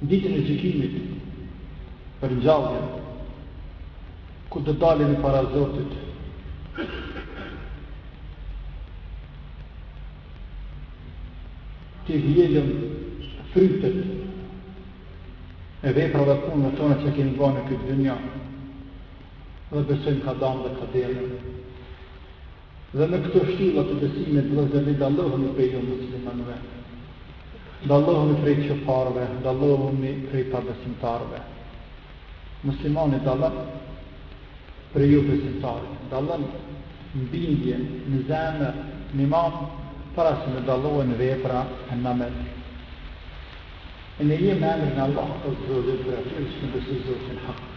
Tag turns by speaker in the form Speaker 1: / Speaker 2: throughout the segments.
Speaker 1: Ditën e gjykimit për ngjalljen, kur të dalemi para Zotit, të vjelëm frytet e veprave, punëve tona që kemi ba në këtë dynja dhe besojmë kadanë dhe kaderin. Dhe me këto shtylla të besimit, vëllezër, ne dallohemi prej jomuslimanëve, dallohemi prej qufarëve, dallohemi prej pabesimtarëve. Muslimani dallon prej jobesimtarit, dallon në bindje, në zemër, në iman, para se me u dallu në vepra e në namaz. E ne jemi emrin e Allahut, o Zoti, prej atyre që e besojnë Zotin hak.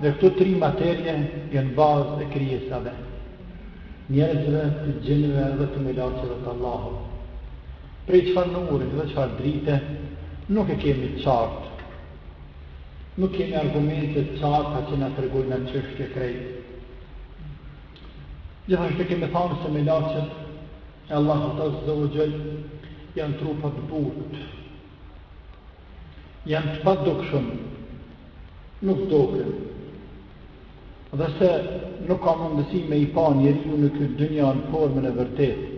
Speaker 1: Dhe këto tri materie janë bazë e krijesave, njerëzve, të xhinëve dhe të melaqeve të Allahut. Prej çfarë nurit dhe çfarë drite nuk e kemi të qartë. Nuk kemi argumente të qarta që na tregojnë atë çështje krejt. Gjithashtu kemi thanë se melaqet e Allahut Azza wa Jall janë trupa të butë, Janë të padukshëm, nuk doken, dhe se nuk ka mundësi me i pa njeriu në këtë dynja në formën e vërtetë,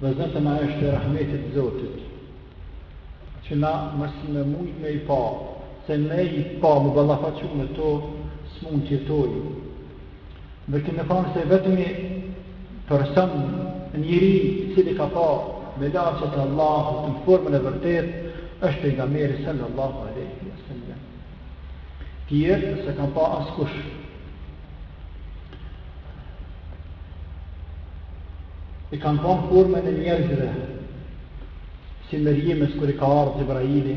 Speaker 1: dhe zaten është e rahmetit Zotit, që na mos me mujt me i pa, se me i pa me u ballafaqu me to, s'mund të jetojë, Dhe kemi thanë se vetmi person, njeri i cili ka pa melaqet e Allahut në formën e vërtetë është Pejgamberi sallallahu aleyhi wa sallam. Tjerët s'e kanë pa askush. I kanë pa në formën e njerëzve si Merjemes kur i ka ardhë Xhibraili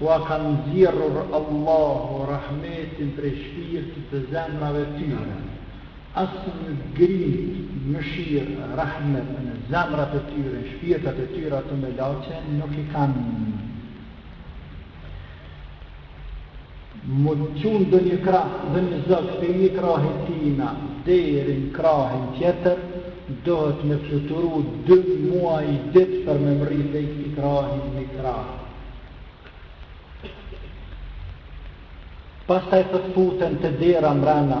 Speaker 1: Ua ka nxjerrur Allahu rahmetin prej shpirtit dhe zemrave tyre. As një grimë mëshirë, rahmet, në zemrat e tyre, në shpirtat e tyre ato melaqe nuk i kanë. Me u çu ndonjë krah, ndonjë zog prej një krahit tina deri në krahin tjetër, dohet me fluturu dy muaj ditë për me mrri prej këtij krahi në një krah. Pastaj të futen te dera mrena,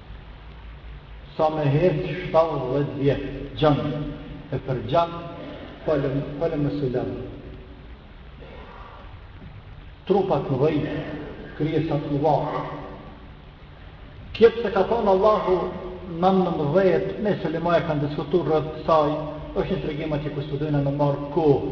Speaker 1: Sa me hec 70 vjet gjanë e për gjanë falem falem selam. Trupa të mdhej, krijesa të mdha. Kjetë se ka thanë Allahu nanëmdhet, se ulemaja kanë diskutu rreth saj, është një tregim që kështu do na marrë kohë.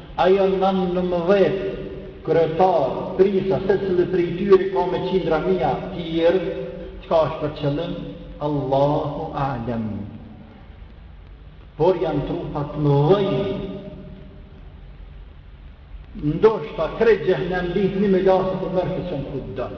Speaker 1: A janë nëntëmbëdhjetë kryetarë, prijsa, secili prej tyre ka me qindra mija tjerë, çka është për qëllim, Allahu A'lem. Por janë trupat e mëdhenj, ndoshta krejt xhehnemlitë një melaqe t'i merr e i çon ku t'don.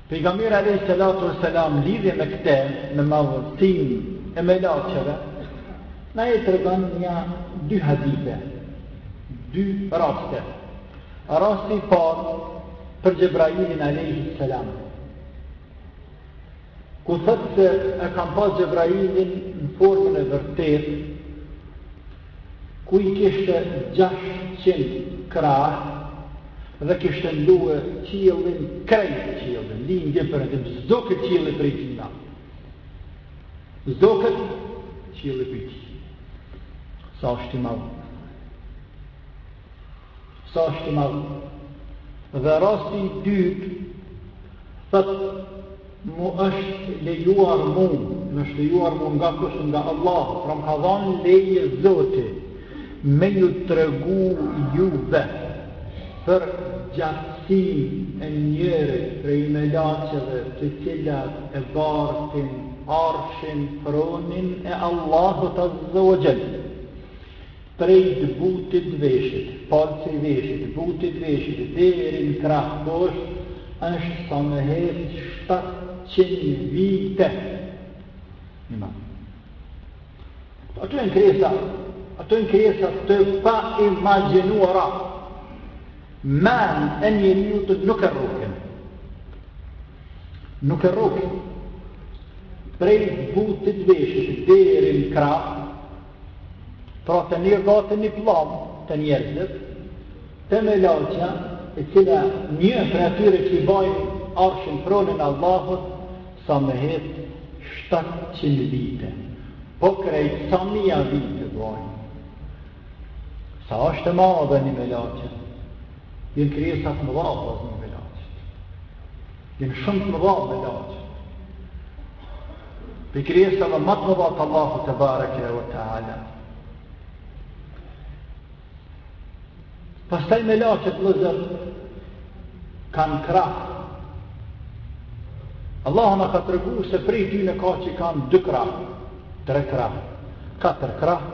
Speaker 1: Pejgamberi alejhi salatu ve selam lidhje me këtë, me madhësinë e melaçeve, na e tregon nja dy hadithe, dy raste. Rasti i parë për Xhebrailin alejhi salam. Ku thotë se e kam pa Xhebrailin në formën e vërtetë, ku i kishte gjashtëqind krahë dhe kishte mlue qiellin krejt qiellin, lindje perëndim, s'doket qielli prej tijna. S'doket qielli prej tij. Sa është i madh. Sa është i madh. Dhe rasti i dytë thot mu është lejuar mu, më është lejuar mu nga kush nga Allah, pra më ka dhanë leje Zoti me ju tregu juve për gjatësinë e njërit prej melaqeve të cilat e bartin arshin fronin e Allahut azze ve xhel. Prej t'butit veshit, palce i veshit, t'butit veshit deri në krah poshtë është sa me hec shtatëqind vite. Një matë. Ato janë krijesa, ato janë krijesa të paimagjinuara. Mentë e njeriut nuk e rrokin. Nuk e rrokin. Prej t'butit veshit, deri në krah, Pra te njeri gati një pllamë te njerëzit, te melaqja, e cila një prej atyre që e bajnë arshin fronin e Allahut, sa me hec 700 vite. Po krejt, sa mija vite bajnë. Sa është e madhe një melaqe, janë krijesa t'mëdha, Janë shumë të mëdha melaqet. Prej krijesave ma t'mëdha të Allahut tebareke ve teala. Pastaj melaqet vëllezër, kanë krahë. Allahu na ka tregu se prej tyne ka që kanë dy krahë, tre krahë, katër krahë,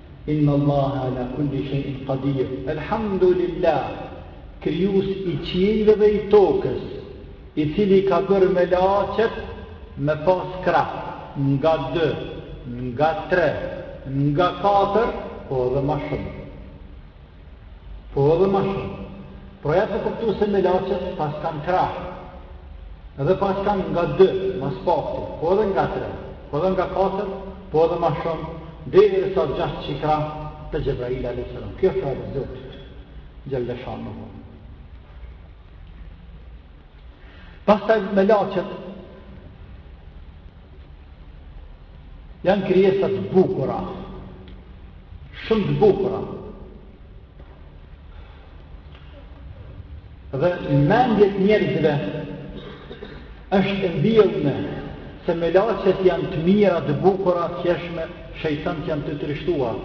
Speaker 1: Inna Allah ala kulli shay'in qadir. Elhamdulillah. Krijues i qiejve dhe i tokës, i cili i ka bërë melaqet me pas krah, nga dy, nga tre, nga katër, po edhe ma shumë. Po edhe ma shumë. Prej ajetit u kuptu se melaqet paskan krahë. Edhe paskan nga dy, ma s'pakti, po edhe nga tre, po edhe nga katër, po edhe ma shumë, derisa gjashtëqind krahë të Xhebrail a.s. Kjo është e Zotit, xhele shanuhu. Pastaj melaqet, Janë krijesa të bukura. Shumë të bukura. Dhe n'mendjet e njerëzve është e mbjellme se melaqet janë të mira të bukura të hijeshme, shejtanët janë të trishtuar.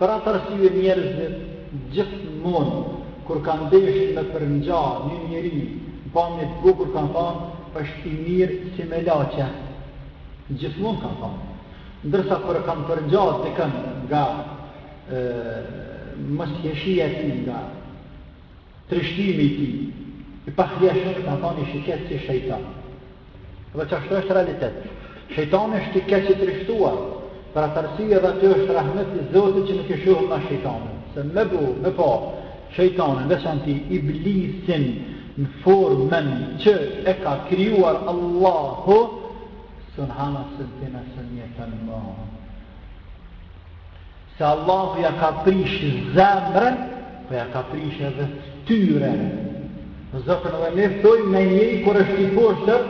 Speaker 1: Për atë arsye njerëzit gjithmonë kur kanë desht me përngja një njeri në pamje të bukur kanë thanë është i mirë si melaqe. Gjithmonë kanë thanë. Ndërsa kur e kanë përngja dikën nga moshijeshia e tij nga Trishtimi i tij i pahijeshëm, kanë thanë ish i keq si shejtan. Dhe qashtu është realitet. Shejtani është i keq i trishtuar, për atë arsye dhe aty është rahmet i Zotit që nuk e shohim na shejtanin, se me bo me pa shejtanin veçanti iblisin në formën që e ka krijuar Allahu subhana sëntina sënjetën më. Se Allahu ja ka prish zemrën, po ja ka prish edhe ftyrën. Zaten edhe ne thojmë një njeri kur është i poshtër,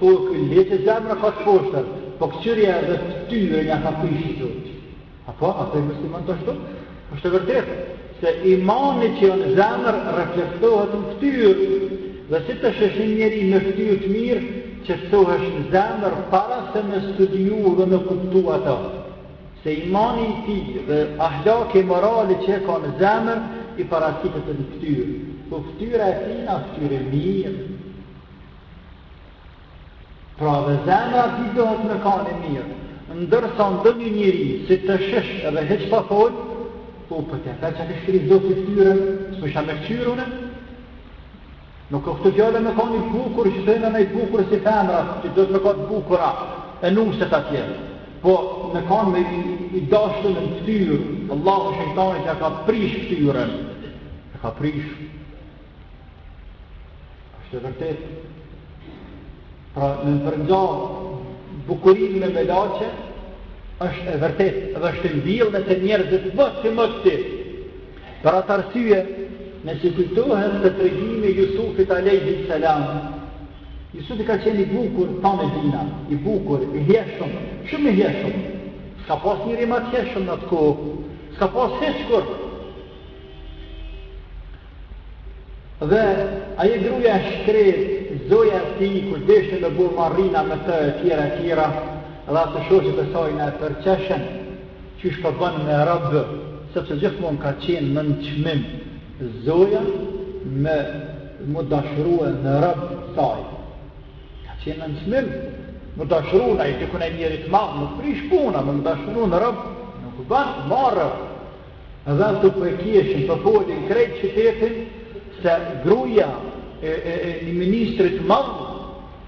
Speaker 1: po ky le që zemrën e ka të poshtër, po këqyrja edhe ftyrën ja ka prish Zoti. Apo, a thojnë muslimanët ashtu? është e vërtetë, se imani që në zemër reflektohet në ftyrë, dhe si të shesh një njeri me ftyrë të mirë, qetësohesh në zemër para se me studiu dhe me kuptu ato. se imani i tij dhe ahlaki e morali që e ka në zemër i paraqitet edhe në fytyrë, po fytyra e tina fytyrë e mirë. Pra dhe zemra e tij dohet me kanë e mirë, ndërsa ndonjë njeri, si të shesh edhe hiç pa folë, po për po të e që të shkri do të fytyrën, s'mujsha me këqyr unë, Nuk ka këtu gjallë me kanë i bukur që të jena me i bukur si femra, që do me kanë të bukura, e nuset atje. Po me kanë me i, i dashtë në ftyrë, Allahu shejtanit ia ka prish ftyrën, ia ka prish. Asht e vërtetë, pra me e përngja bukurinë me melaqe, është e vërtetë, dhe është e mbjellne te njerëzit më të më të të Për atë arsye, nëse ju kujtohet se tregimi i Jusufit alejhi selam, Jusufi ka qenë i bukur ta merr dina, i bukur, i hjeshëm, shumë i hjeshëm. S'ka pas njeri ma të hjeshëm në atë kohë, s'ka pas hiç kurrë. Dhe ajo gruaja e shkretë, zoja e tij kur deshte të bëjë marrina me të e tjera e tjera, dhe ato shoqet e sajna e përqeshin, Qysh po ban me rob sepse gjithmonë ka qenë nënçmim zoja me u dashurue n'rob saj. Ka qenë nënçmim. M'u dashurue ai diku në njeri të madh, nuk prish puna, m'u dashurue në rob, nuk ban, marre. Edhe ato po e keshin, po folin krejt qyteti se gruaja e, e, e një ministri t'madh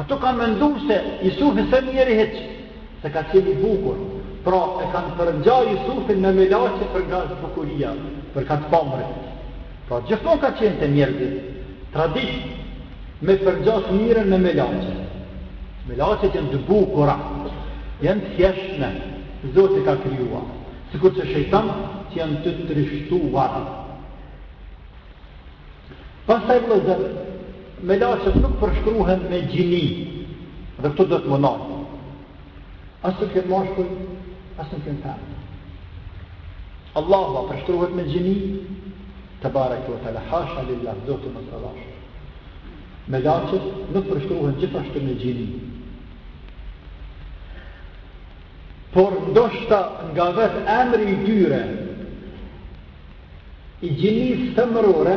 Speaker 1: Ato kanë mendu se Jusufi s'e njeri hiç, se ka qenë i bukur, pra e kanë përngja Jusufin me melaqe për nga bukuria, për ka të pamrit. Pra gjithmonë ka qenë te njerëzit traditë me përngja të mirën me melaqe. Melaqet janë të bukura, janë të hjeshme, Zoti i ka krijua, sikur që shejtanët janë të trishtuar. Pastaj vëllezër, melaqet nuk përshkruhen me gjini dhe këtu do t'mu nalë. As nuk jenë mashkull, as nuk jenë femër. Allahu a përshkruhet me gjini, tebareke ue teala, hasha lilah, do të më salash. Melaqet nuk përshkruhen gjithashtu me gjini. Por ndoshta nga vetë emri i tyre, I gjinisë femërore,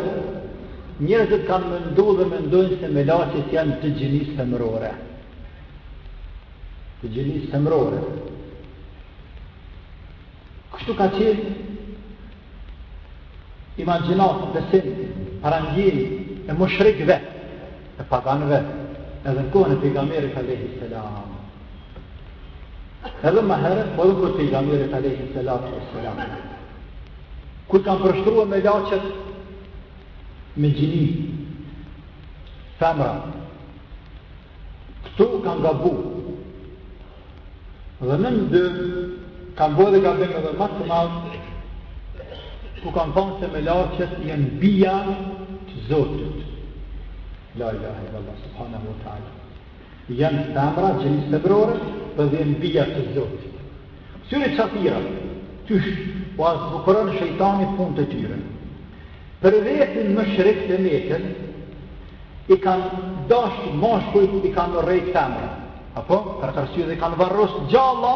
Speaker 1: njerëzit kanë mendu dhe mendojnë se melaqet janë të gjinisë femërore. Të gjinisë femërore. Kështu ka qenë imagjinatë, besim, parandjenjë e mushrikve, e paganve, edhe në kohën e pejgamerit alejhi selam. Edhe më herët, po edhe kohë të pejgamberit alejhi salatu ve selam. Kur kanë përshkru melaqet me gjini femra, këtu kanë gabu. Dhe nën dy, kanë bërë gabim edhe më të madh, kur kanë thonë se melaqet janë bija të Zotit. La ilahe illallah, subhanahu wa ta'ala. Janë femra gjinisë femrore po edhe janë bija të Zotit. Kqyre qatyre qysh ua zbukuron shejtani punët e tyre. Për veten mushrikët e Mekës, i kanë dashë mashkujt, i kanë urrejtë femrat. Apo, për këtë arsye edhe i kanë varros gjallë,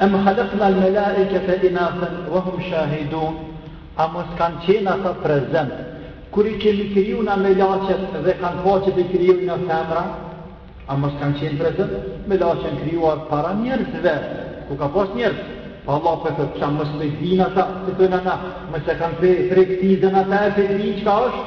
Speaker 1: Em khalaqna al malaikata inathan wa hum shahidun A mos kanë qenë ata prezent Kur i kemi kriju na melaqet dhe kanë pa që të krijuna femra A mos kanë qenë prezent Melaqet janë krijuar para njerëzve Ku ka pas njerëz Pra Allahu për të qa mos e dinë ata Të të nëna Mos e kanë pa prej ku e dinë ata e për ti çka është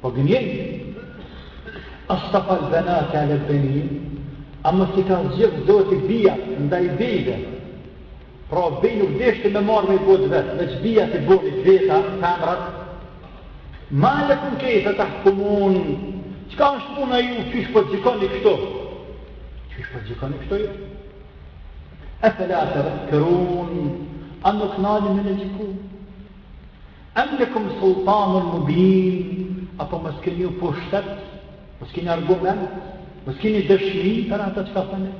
Speaker 1: Po gënjejnë. Astafal benati alel benin, a mos i ka zgjedh Zoti bijat ndaj bijve. Pra bij nuk deshti me marrë me i bo të vet, veç bijat i boni të veta, femrat. Ma lekum kejfe tahkumun, çka është puna juaj, qysh po gjykoni kështu? Qysh po gjykoni kështu ju? E fela tedhekkerun, a nuk ndalni me logjiku? Em lekum sultanun mubin, apo mos keni ju pushtet, mos keni argument, mos keni dëshmi për atë çka thoni?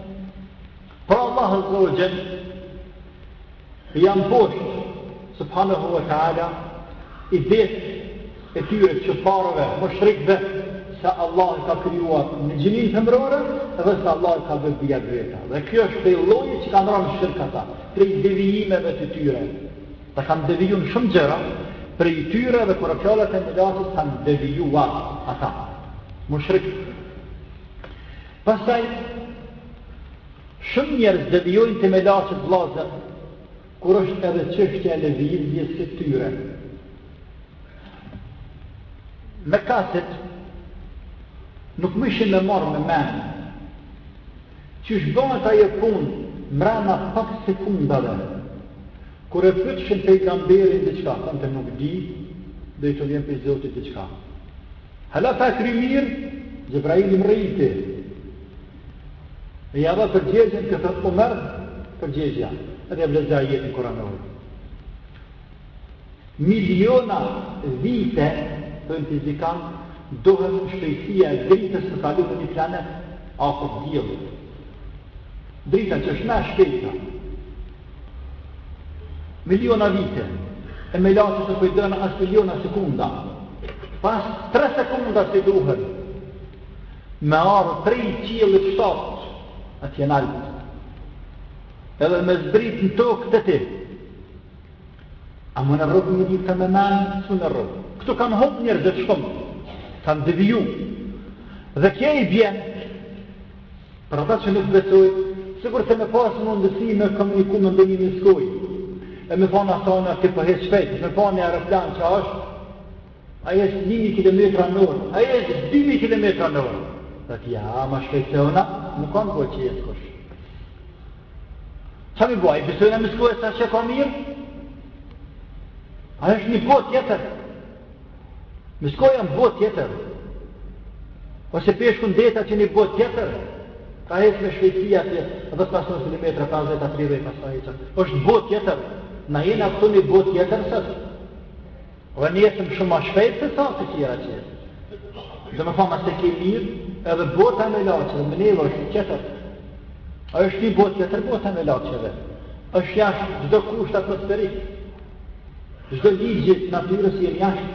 Speaker 1: Pra Allah Azza wa Jall ia mposht subhanahu wa ta'ala idetë e atyre qafirëve mushrikëve se Allahu i ka krijuar në gjini femërore dhe se Allahu i ka bërë bija të veta dhe kjo është prej llojeve që kanë ra në shirk ata prej devijimeve të tyre Ata kanë deviju në shumë gjëra, prej tyre edhe kur është fjala te melaqet kanë devijuar ata, mushrikët. Pastaj, shumë njerëz devijojnë te melaqet vllazën, kur është edhe çështja e lëvizjes së tyre. Mekasit nuk mujshin me marrë me mend, Qysh bëhet ajo punë mbrenda pak sekondave? Kur e pyetshin pejgamberin diçka, thonte nuk di, deri të vjen prej Zotit diçka. Hala pa e kry mirë, Xhebraili mrrijti. E java përgjegjen, këtu merr përgjegjja, edhe e lexon ajetin kuranor. Miliona vite, thonë fizikanët, duhet shpejtësia e dritës të kalojë në një planet afër Diellit. Drita që është ma e shpejta. Miliona vite e melaqet s'u duhen as miliona sekunda. As 3 sekunda s'i duhen me ardhë prej qiellit shtatë atje nalt. Edhe me zbritë në tokë te ti Ama e rrok ti me men, s'un e rrok. Këtu kanë hup njerëzit shumë, kanë dëviju. Dhe kjo i vjen, për ata që nuk besojnë, sikurse me pasë mundësi me komuniku me ndonjë miskojë. E me i thanë asajna, ti po hec shpejt, me pa një aeroplan që është, ai ecë 1.000 km në orë, ai ecë 2.000 km në orë. Thotë ja, ma shpejt se una, nuk ka që ecë kush. S'un mi besojnë miskoja, a s'e ke mirë? A është një botë tjetër? Miskoja n'botë tjetër? Ose peshku në det asht një botë tjetër? Ka hecë me shpejtësi ai, dhe pa sa milimetra, pasë dhe të atirë dhe i pasë të hecë. është botë tjetër? Na jena këtu një botë tjetër sëtë? Dhe ne ecim shumë ma shpejt se sa të tjerat qenie. Domethanë a s'e ke mirë, edhe bota e melaqeve me neve është tjetër. A është një botë tjetër, bota e melaqeve. është jashtë çdo kushti atmosferik. Çdo ligji t'natyrës janë jashtë.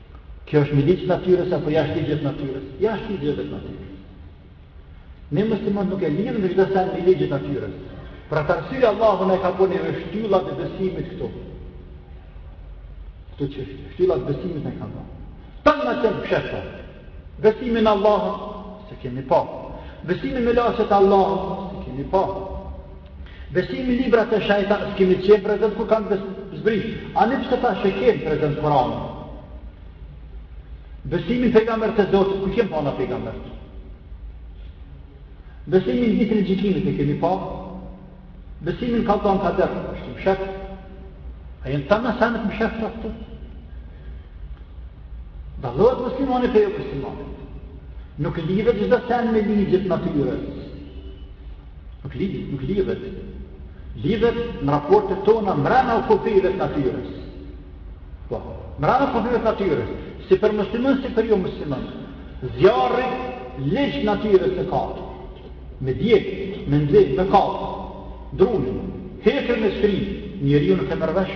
Speaker 1: Kjo është me ligj të natyrës apo jashtë ligjeve të natyrës? Jashtë ligjeve të natyrës. Ne muslimanët nuk e lidhim çdo sen me ligjet e natyrës. Për atë arsye Allahu na ka bërë në shtyllat e besimit këto. Këto që shtyllat e besimit na i ka bërë. Tana të mshefta. Besimi në Allahun s'e kemi pa. Besimi në melaqet e Allahut s'i kemi pa. Besimi n'libra të shejta s'kemi qenë prezent kur kanë zbrit. Ani pse tash e kemi prezent Kuranin. Besimi në pejgamberët e Zotit, ku kemi pa ne pejgamberët. Besimi në ditën e gjykimit e kemi pa. Besimi në kada e kader, është e mshefët. A janë tana sene të mshefta. Dallohet muslimani prej jo muslimanit. Nuk lidhet çdo sen me ligjet e natyrës. Nuk lidhet, nuk lidhet. Lidhet në raportet tona mrena kufijve të natyrës. Po, mrena kufijve të natyrës, si për musliman, si për jo musliman. Zjarri, ligj natyre e ka. Me djekë, me ndezë, me kapë. Drunin, hekur me shkri, njeriu nuk e merr vesh.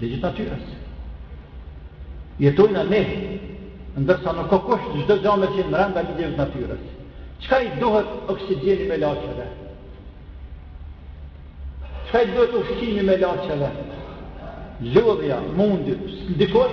Speaker 1: Ligjit natyrës. Jetojna ne, ndërsa nuk ka kush çdo gjë me qenë brenda një ligji natyrës. Çka i duhet oksigjeni melaqeve? Çka i duhet ushqimi melaqeve? Lodhja, mundi, s'ndikon?